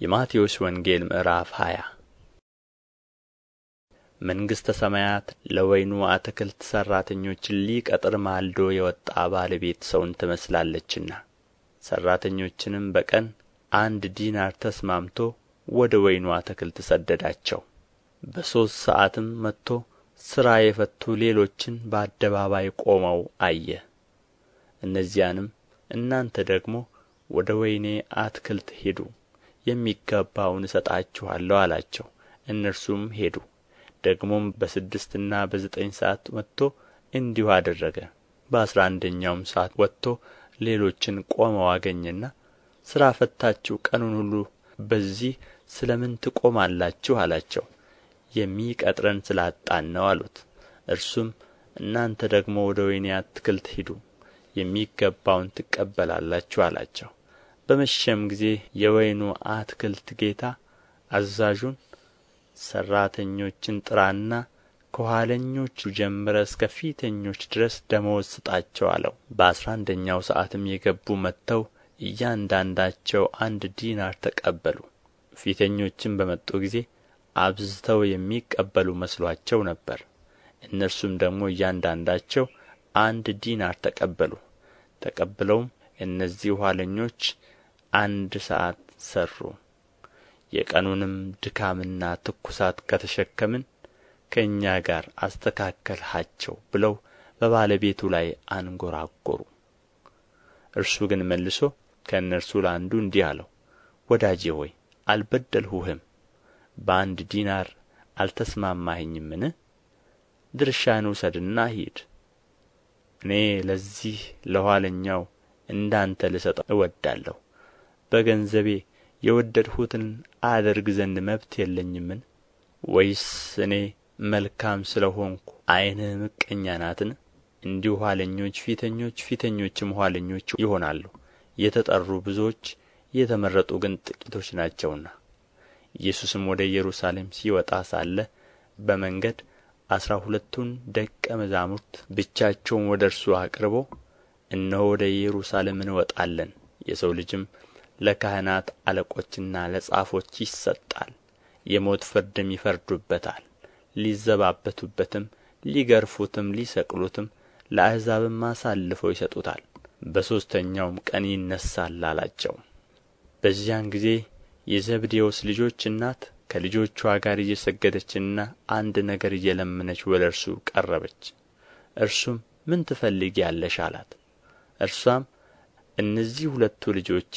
የማቴዎስ ወንጌል ምዕራፍ ሃያ። መንግሥተ ሰማያት ለወይኑ አትክልት ሠራተኞችን ሊቀጥር ማልዶ የወጣ ባለቤት ሰውን ትመስላለችና ሠራተኞችንም በቀን አንድ ዲናር ተስማምቶ ወደ ወይኑ አትክልት ሰደዳቸው። በሦስት ሰዓትም መጥቶ ሥራ የፈቱ ሌሎችን በአደባባይ ቆመው አየ። እነዚያንም እናንተ ደግሞ ወደ ወይኔ አትክልት ሂዱ የሚገባውን እሰጣችኋለሁ አላቸው። እነርሱም ሄዱ። ደግሞም በስድስትና በዘጠኝ ሰዓት ወጥቶ እንዲሁ አደረገ። በአሥራ አንደኛውም ሰዓት ወጥቶ ሌሎችን ቆመው አገኘና ሥራ ፈታችሁ ቀኑን ሁሉ በዚህ ስለ ምን ትቆማላችሁ አላቸው። የሚቀጥረን ስለ አጣን ነው አሉት። እርሱም እናንተ ደግሞ ወደ ወይኔ አትክልት ሂዱ የሚገባውን ትቀበላላችሁ አላቸው በመሸም ጊዜ የወይኑ አትክልት ጌታ አዛዡን ሠራተኞችን ጥራና ከኋለኞቹ ጀምረህ እስከ ፊተኞች ድረስ ደመወዝ ስጣቸው አለው። በአሥራ አንደኛው ሰዓትም የገቡ መጥተው እያንዳንዳቸው አንድ ዲናር ተቀበሉ። ፊተኞችም በመጡ ጊዜ አብዝተው የሚቀበሉ መስሎአቸው ነበር። እነርሱም ደግሞ እያንዳንዳቸው አንድ ዲናር ተቀበሉ። ተቀብለውም እነዚህ ኋለኞች አንድ ሰዓት ሠሩ የቀኑንም ድካምና ትኩሳት ከተሸከምን ከእኛ ጋር አስተካከልሃቸው ብለው በባለቤቱ ላይ አንጐራጐሩ። እርሱ ግን መልሶ ከእነርሱ ለአንዱ እንዲህ አለው ወዳጄ ሆይ አልበደልሁህም። በአንድ ዲናር አልተስማማኸኝምን? ድርሻህን ውሰድና ሂድ። እኔ ለዚህ ለኋለኛው እንዳንተ ልሰጠው እወዳለሁ በገንዘቤ የወደድሁትን አደርግ ዘንድ መብት የለኝምን? ወይስ እኔ መልካም ስለ ሆንሁ ዓይንህ ምቀኛ ናትን? እንዲሁ ኋለኞች ፊተኞች ፊተኞችም ኋለኞች ይሆናሉ። የተጠሩ ብዙዎች የተመረጡ ግን ጥቂቶች ናቸውና። ኢየሱስም ወደ ኢየሩሳሌም ሲወጣ ሳለ በመንገድ አሥራ ሁለቱን ደቀ መዛሙርት ብቻቸውን ወደ እርሱ አቅርቦ እነሆ ወደ ኢየሩሳሌም እንወጣለን። የሰው ልጅም ለካህናት አለቆችና ለጻፎች ይሰጣል። የሞት ፍርድም ይፈርዱበታል። ሊዘባበቱበትም ሊገርፉትም ሊሰቅሉትም ለአሕዛብም አሳልፈው ይሰጡታል። በሦስተኛውም ቀን ይነሣል አላቸው። በዚያን ጊዜ የዘብዴዎስ ልጆች እናት ከልጆችዋ ጋር እየሰገደችና አንድ ነገር እየለመነች ወደ እርሱ ቀረበች። እርሱም ምን ትፈልጊያለሽ? አላት። እርሷም እነዚህ ሁለቱ ልጆቼ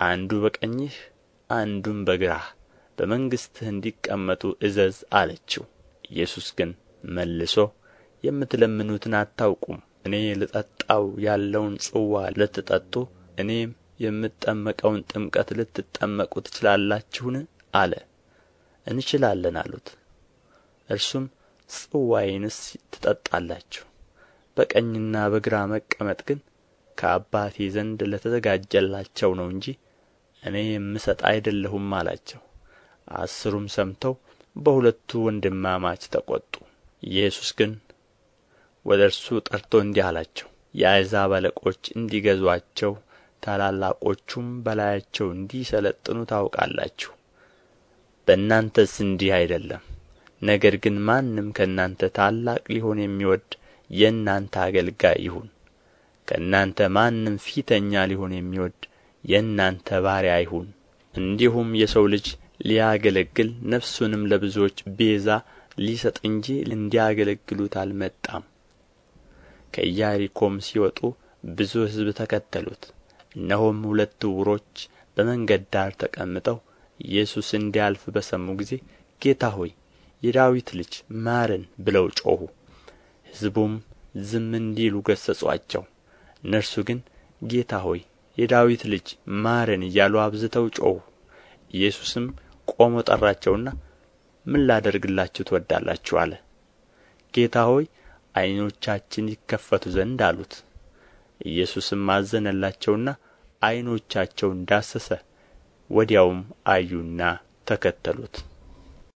አንዱ በቀኝህ አንዱም በግራህ በመንግሥትህ እንዲቀመጡ እዘዝ አለችው። ኢየሱስ ግን መልሶ የምትለምኑትን አታውቁም። እኔ ልጠጣው ያለውን ጽዋ ልትጠጡ እኔም የምጠመቀውን ጥምቀት ልትጠመቁ ትችላላችሁን? አለ። እንችላለን አሉት። እርሱም ጽዋዬንስ ትጠጣላችሁ? በቀኝና በግራ መቀመጥ ግን ከአባቴ ዘንድ ለተዘጋጀላቸው ነው እንጂ እኔ የምሰጥ አይደለሁም አላቸው። አስሩም ሰምተው በሁለቱ ወንድማማች ተቈጡ። ኢየሱስ ግን ወደ እርሱ ጠርቶ እንዲህ አላቸው የአሕዛብ አለቆች እንዲገዙአቸው ታላላቆቹም በላያቸው እንዲሠለጥኑ ታውቃላችሁ። በእናንተስ እንዲህ አይደለም። ነገር ግን ማንም ከእናንተ ታላቅ ሊሆን የሚወድ የእናንተ አገልጋይ ይሁን። ከእናንተ ማንም ፊተኛ ሊሆን የሚወድ የእናንተ ባሪያ ይሁን። እንዲሁም የሰው ልጅ ሊያገለግል ነፍሱንም ለብዙዎች ቤዛ ሊሰጥ እንጂ እንዲያገለግሉት አልመጣም። ከኢያሪኮም ሲወጡ ብዙ ሕዝብ ተከተሉት። እነሆም ሁለት ዕውሮች በመንገድ ዳር ተቀምጠው ኢየሱስ እንዲያልፍ በሰሙ ጊዜ ጌታ ሆይ የዳዊት ልጅ ማረን ብለው ጮኹ። ሕዝቡም ዝም እንዲሉ ገሠጹአቸው እነርሱ ግን ጌታ ሆይ የዳዊት ልጅ ማረን እያሉ አብዝተው ጮኹ። ኢየሱስም ቆሞ ጠራቸውና ምን ላደርግላችሁ ትወዳላችሁ? አለ። ጌታ ሆይ ዓይኖቻችን ይከፈቱ ዘንድ አሉት። ኢየሱስም አዘነላቸውና ዓይኖቻቸውን ዳሰሰ ወዲያውም አዩና ተከተሉት